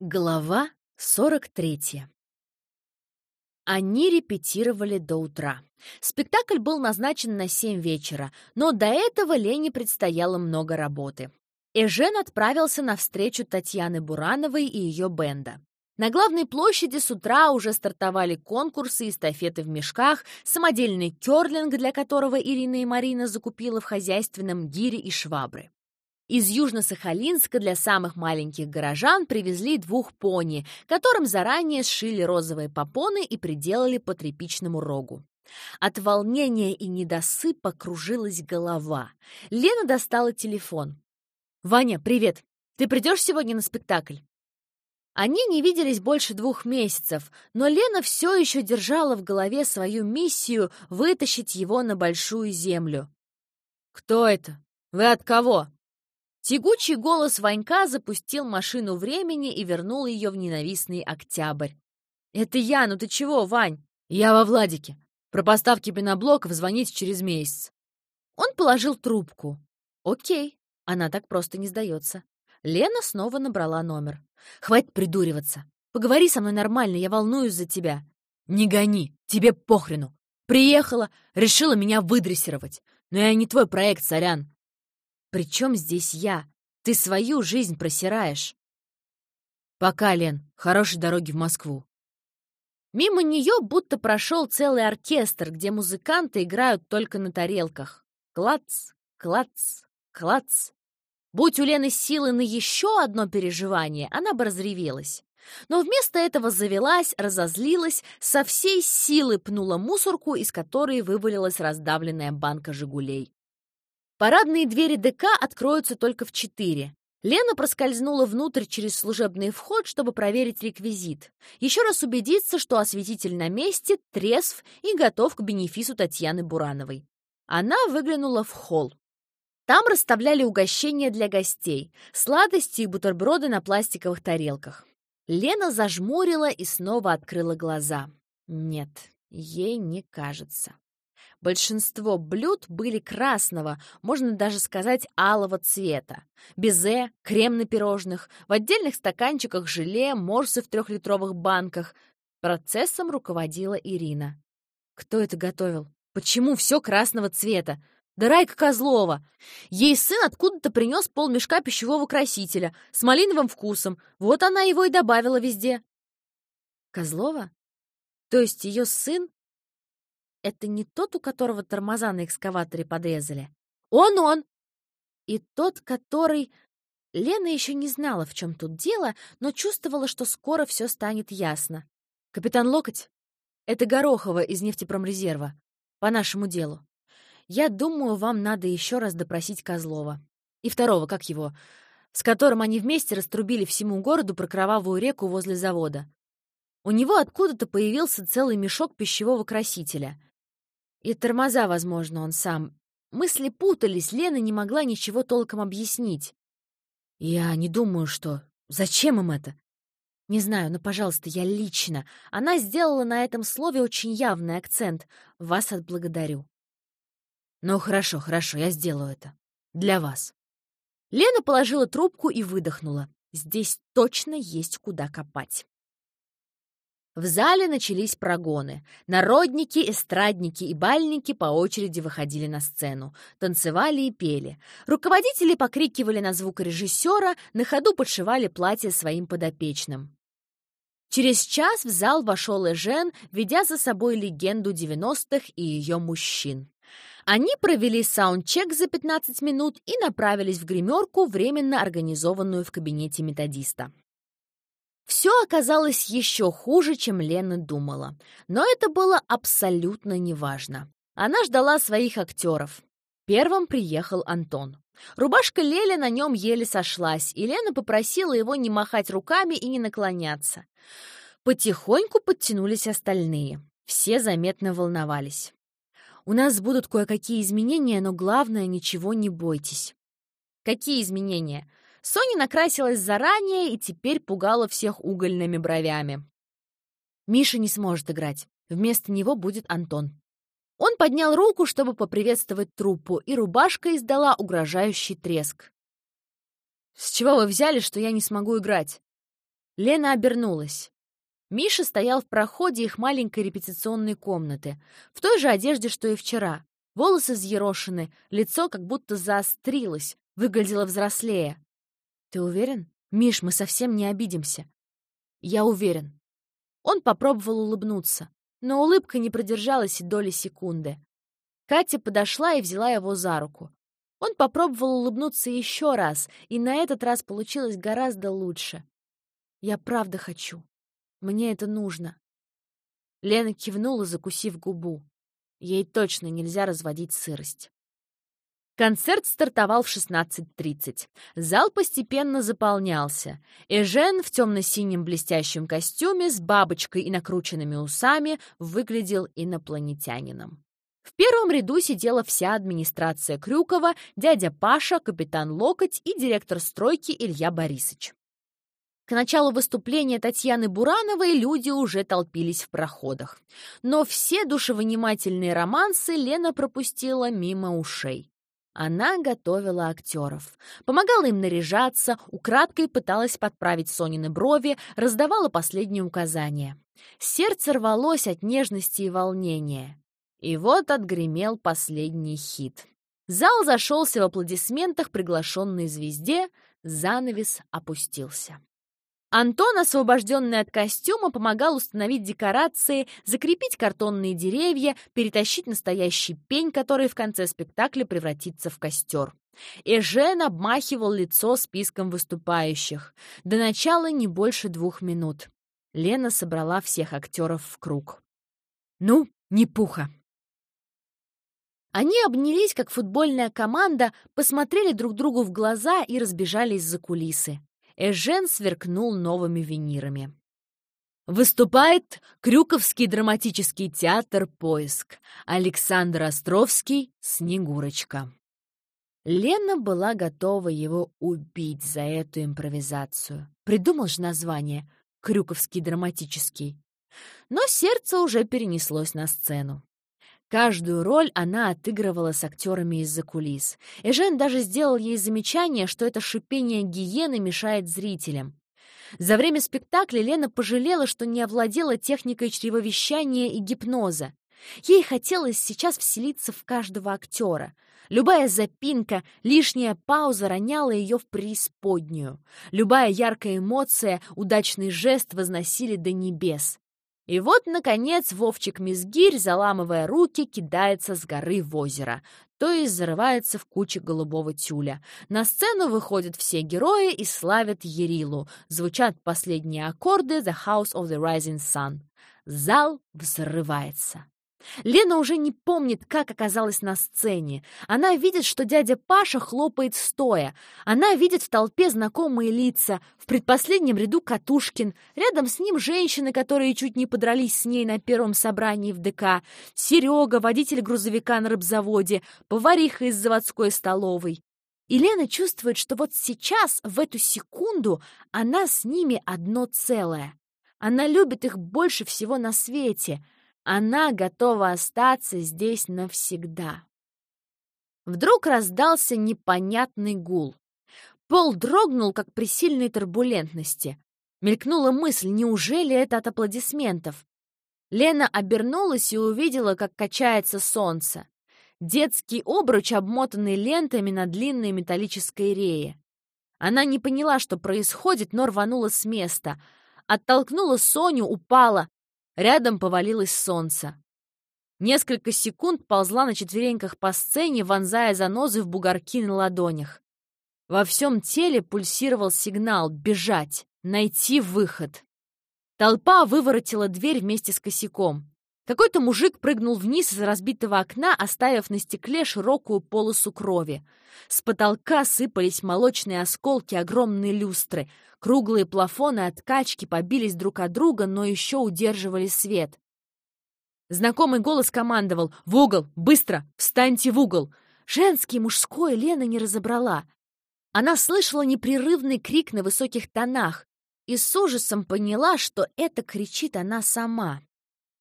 Глава 43 Они репетировали до утра. Спектакль был назначен на 7 вечера, но до этого Лене предстояло много работы. Эжен отправился на встречу Татьяны Бурановой и ее бенда. На главной площади с утра уже стартовали конкурсы, эстафеты в мешках, самодельный керлинг, для которого Ирина и Марина закупила в хозяйственном гири и швабры. Из Южно-Сахалинска для самых маленьких горожан привезли двух пони, которым заранее сшили розовые попоны и приделали по тряпичному рогу. От волнения и недосыпа кружилась голова. Лена достала телефон. «Ваня, привет! Ты придешь сегодня на спектакль?» Они не виделись больше двух месяцев, но Лена все еще держала в голове свою миссию вытащить его на большую землю. «Кто это? Вы от кого?» Тягучий голос Ванька запустил машину времени и вернул ее в ненавистный октябрь. «Это я, ну ты чего, Вань?» «Я во Владике. Про поставки пеноблоков звонить через месяц». Он положил трубку. «Окей, она так просто не сдается». Лена снова набрала номер. «Хватит придуриваться. Поговори со мной нормально, я волнуюсь за тебя». «Не гони, тебе похрену. Приехала, решила меня выдрессировать. Но я не твой проект, сорян. «При чем здесь я? Ты свою жизнь просираешь». «Пока, Лен. Хорошей дороги в Москву». Мимо нее будто прошел целый оркестр, где музыканты играют только на тарелках. Клац, клац, клац. Будь у Лены силы на еще одно переживание, она бы разревелась. Но вместо этого завелась, разозлилась, со всей силы пнула мусорку, из которой вывалилась раздавленная банка «Жигулей». Парадные двери ДК откроются только в четыре. Лена проскользнула внутрь через служебный вход, чтобы проверить реквизит. Еще раз убедиться, что осветитель на месте, трезв и готов к бенефису Татьяны Бурановой. Она выглянула в холл. Там расставляли угощения для гостей, сладости и бутерброды на пластиковых тарелках. Лена зажмурила и снова открыла глаза. Нет, ей не кажется. Большинство блюд были красного, можно даже сказать алого цвета. Безе, крем на пирожных, в отдельных стаканчиках желе, морсы в трехлитровых банках. Процессом руководила Ирина. Кто это готовил? Почему все красного цвета? Да Райка Козлова! Ей сын откуда-то принес полмешка пищевого красителя с малиновым вкусом. Вот она его и добавила везде. Козлова? То есть ее сын это не тот, у которого тормоза на экскаваторе подрезали? Он-он! И тот, который... Лена еще не знала, в чем тут дело, но чувствовала, что скоро все станет ясно. «Капитан Локоть, это Горохова из нефтепромрезерва. По нашему делу. Я думаю, вам надо еще раз допросить Козлова. И второго, как его, с которым они вместе раструбили всему городу про кровавую реку возле завода. У него откуда-то появился целый мешок пищевого красителя. И тормоза, возможно, он сам. Мысли путались, Лена не могла ничего толком объяснить. «Я не думаю, что... Зачем им это?» «Не знаю, но, пожалуйста, я лично. Она сделала на этом слове очень явный акцент. Вас отблагодарю». «Ну, хорошо, хорошо, я сделаю это. Для вас». Лена положила трубку и выдохнула. Здесь точно есть куда копать. В зале начались прогоны. Народники, эстрадники и бальники по очереди выходили на сцену, танцевали и пели. Руководители покрикивали на звук режиссера, на ходу подшивали платье своим подопечным. Через час в зал вошел Эжен, ведя за собой легенду 90-х и ее мужчин. Они провели саундчек за 15 минут и направились в гримерку, временно организованную в кабинете методиста. Все оказалось еще хуже, чем Лена думала. Но это было абсолютно неважно. Она ждала своих актеров. Первым приехал Антон. Рубашка Леля на нем еле сошлась, и Лена попросила его не махать руками и не наклоняться. Потихоньку подтянулись остальные. Все заметно волновались. «У нас будут кое-какие изменения, но главное, ничего не бойтесь». «Какие изменения?» Соня накрасилась заранее и теперь пугала всех угольными бровями. Миша не сможет играть. Вместо него будет Антон. Он поднял руку, чтобы поприветствовать труппу, и рубашка издала угрожающий треск. «С чего вы взяли, что я не смогу играть?» Лена обернулась. Миша стоял в проходе их маленькой репетиционной комнаты, в той же одежде, что и вчера. Волосы взъерошены, лицо как будто заострилось, выглядело взрослее. «Ты уверен? Миш, мы совсем не обидимся». «Я уверен». Он попробовал улыбнуться, но улыбка не продержалась и доли секунды. Катя подошла и взяла его за руку. Он попробовал улыбнуться еще раз, и на этот раз получилось гораздо лучше. «Я правда хочу. Мне это нужно». Лена кивнула, закусив губу. Ей точно нельзя разводить сырость. Концерт стартовал в 16.30. Зал постепенно заполнялся. Эжен в темно-синем блестящем костюме с бабочкой и накрученными усами выглядел инопланетянином. В первом ряду сидела вся администрация Крюкова, дядя Паша, капитан Локоть и директор стройки Илья Борисович. К началу выступления Татьяны Бурановой люди уже толпились в проходах. Но все душевынимательные романсы Лена пропустила мимо ушей. Она готовила актеров, помогала им наряжаться, украдкой пыталась подправить Сонины брови, раздавала последние указания. Сердце рвалось от нежности и волнения. И вот отгремел последний хит. Зал зашелся в аплодисментах приглашенной звезде, занавес опустился. Антон, освобожденный от костюма, помогал установить декорации, закрепить картонные деревья, перетащить настоящий пень, который в конце спектакля превратится в костер. Эжен обмахивал лицо списком выступающих. До начала не больше двух минут. Лена собрала всех актеров в круг. «Ну, не пуха!» Они обнялись, как футбольная команда, посмотрели друг другу в глаза и разбежались за кулисы. Эжен сверкнул новыми винирами. Выступает Крюковский драматический театр «Поиск». Александр Островский «Снегурочка». Лена была готова его убить за эту импровизацию. Придумал же название «Крюковский драматический». Но сердце уже перенеслось на сцену. Каждую роль она отыгрывала с актерами из-за кулис. Эжен даже сделал ей замечание, что это шипение гиены мешает зрителям. За время спектакля Лена пожалела, что не овладела техникой чревовещания и гипноза. Ей хотелось сейчас вселиться в каждого актера. Любая запинка, лишняя пауза роняла ее в преисподнюю. Любая яркая эмоция, удачный жест возносили до небес. И вот, наконец, Вовчик-Мизгирь, заламывая руки, кидается с горы в озеро, то есть зарывается в куче голубого тюля. На сцену выходят все герои и славят Ерилу. Звучат последние аккорды «The House of the Rising Sun». Зал взрывается. Лена уже не помнит, как оказалась на сцене. Она видит, что дядя Паша хлопает стоя. Она видит в толпе знакомые лица. В предпоследнем ряду Катушкин. Рядом с ним женщины, которые чуть не подрались с ней на первом собрании в ДК. Серега, водитель грузовика на рыбзаводе. Повариха из заводской столовой. И Лена чувствует, что вот сейчас, в эту секунду, она с ними одно целое. Она любит их больше всего на свете — она готова остаться здесь навсегда. Вдруг раздался непонятный гул. Пол дрогнул, как при сильной турбулентности. Мелькнула мысль, неужели это от аплодисментов? Лена обернулась и увидела, как качается солнце. Детский обруч, обмотанный лентами на длинной металлической рее. Она не поняла, что происходит, но рванула с места. Оттолкнула Соню, упала, Рядом повалилось солнце. Несколько секунд ползла на четвереньках по сцене, вонзая занозы в бугорки на ладонях. Во всем теле пульсировал сигнал «бежать», «найти выход». Толпа выворотила дверь вместе с косяком. Какой-то мужик прыгнул вниз из разбитого окна, оставив на стекле широкую полосу крови. С потолка сыпались молочные осколки, огромные люстры. Круглые плафоны от качки побились друг от друга, но еще удерживали свет. Знакомый голос командовал «В угол! Быстро! Встаньте в угол!» Женский, мужской Лена не разобрала. Она слышала непрерывный крик на высоких тонах и с ужасом поняла, что это кричит она сама.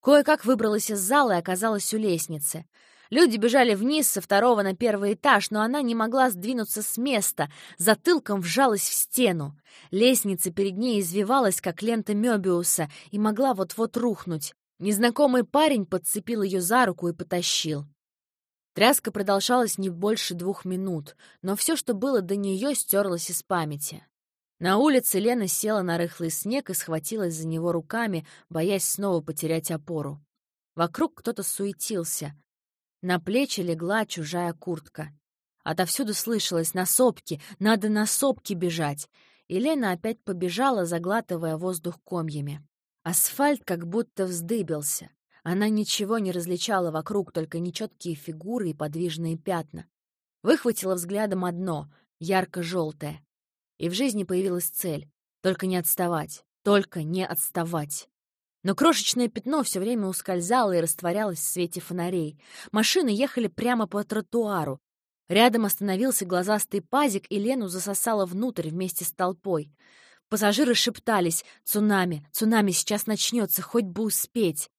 Кое-как выбралась из зала и оказалась у лестницы. Люди бежали вниз со второго на первый этаж, но она не могла сдвинуться с места, затылком вжалась в стену. Лестница перед ней извивалась, как лента Мёбиуса, и могла вот-вот рухнуть. Незнакомый парень подцепил ее за руку и потащил. Тряска продолжалась не больше двух минут, но все, что было до нее, стерлось из памяти. На улице Лена села на рыхлый снег и схватилась за него руками, боясь снова потерять опору. Вокруг кто-то суетился. На плечи легла чужая куртка. Отовсюду слышалось «на сопки! Надо на сопки бежать!» И Лена опять побежала, заглатывая воздух комьями. Асфальт как будто вздыбился. Она ничего не различала вокруг, только нечеткие фигуры и подвижные пятна. Выхватила взглядом одно — ярко-желтое. И в жизни появилась цель — только не отставать, только не отставать. Но крошечное пятно все время ускользало и растворялось в свете фонарей. Машины ехали прямо по тротуару. Рядом остановился глазастый пазик, и Лену засосало внутрь вместе с толпой. Пассажиры шептались «Цунами! Цунами сейчас начнется, хоть бы успеть!»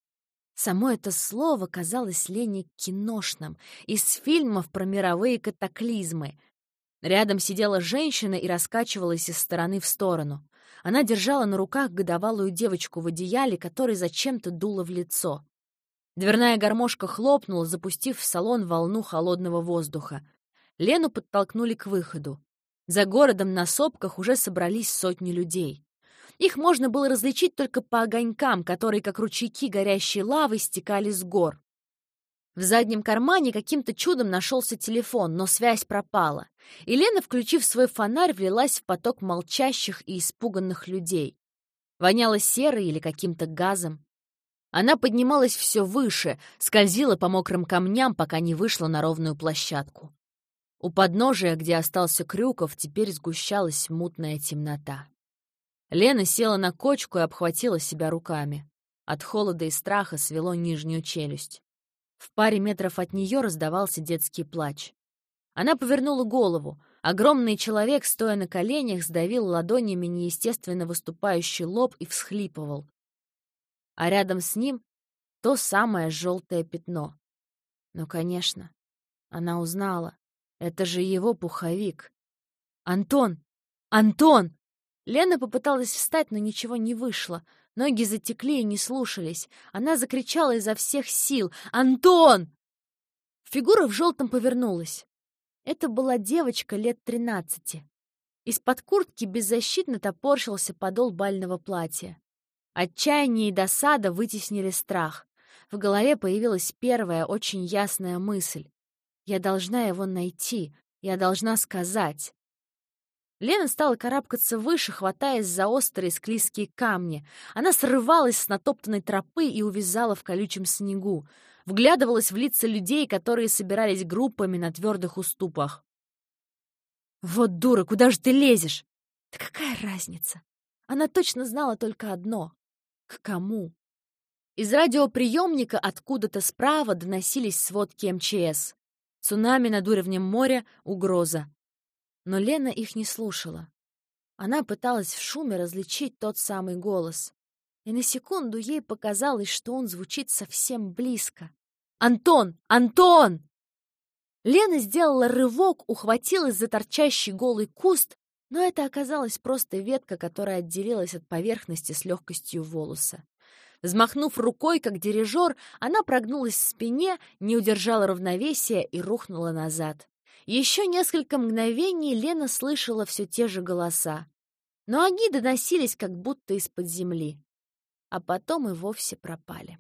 Само это слово казалось Лене киношным, из фильмов про мировые катаклизмы. Рядом сидела женщина и раскачивалась из стороны в сторону. Она держала на руках годовалую девочку в одеяле, которой зачем-то дуло в лицо. Дверная гармошка хлопнула, запустив в салон волну холодного воздуха. Лену подтолкнули к выходу. За городом на сопках уже собрались сотни людей. Их можно было различить только по огонькам, которые, как ручейки горящей лавы, стекали с гор. В заднем кармане каким-то чудом нашелся телефон, но связь пропала. И Лена, включив свой фонарь, влилась в поток молчащих и испуганных людей. Воняло серой или каким-то газом. Она поднималась все выше, скользила по мокрым камням, пока не вышла на ровную площадку. У подножия, где остался Крюков, теперь сгущалась мутная темнота. Лена села на кочку и обхватила себя руками. От холода и страха свело нижнюю челюсть. В паре метров от нее раздавался детский плач. Она повернула голову. Огромный человек, стоя на коленях, сдавил ладонями неестественно выступающий лоб и всхлипывал. А рядом с ним то самое желтое пятно. Ну, конечно, она узнала. Это же его пуховик. «Антон! Антон!» Лена попыталась встать, но ничего не вышло. Ноги затекли и не слушались. Она закричала изо всех сил. «Антон!» Фигура в желтом повернулась. Это была девочка лет тринадцати. Из-под куртки беззащитно топорщился подол бального платья. Отчаяние и досада вытеснили страх. В голове появилась первая, очень ясная мысль. «Я должна его найти. Я должна сказать. Лена стала карабкаться выше, хватаясь за острые склизкие камни. Она срывалась с натоптанной тропы и увязала в колючем снегу. Вглядывалась в лица людей, которые собирались группами на твердых уступах. «Вот дура, куда же ты лезешь?» «Да какая разница?» Она точно знала только одно — к кому. Из радиоприемника откуда-то справа доносились сводки МЧС. Цунами над уровнем моря — угроза. Но Лена их не слушала. Она пыталась в шуме различить тот самый голос. И на секунду ей показалось, что он звучит совсем близко. «Антон! Антон!» Лена сделала рывок, ухватилась за торчащий голый куст, но это оказалась просто ветка, которая отделилась от поверхности с легкостью волоса. Взмахнув рукой, как дирижер, она прогнулась в спине, не удержала равновесия и рухнула назад. Еще несколько мгновений Лена слышала все те же голоса, но они доносились как будто из-под земли, а потом и вовсе пропали.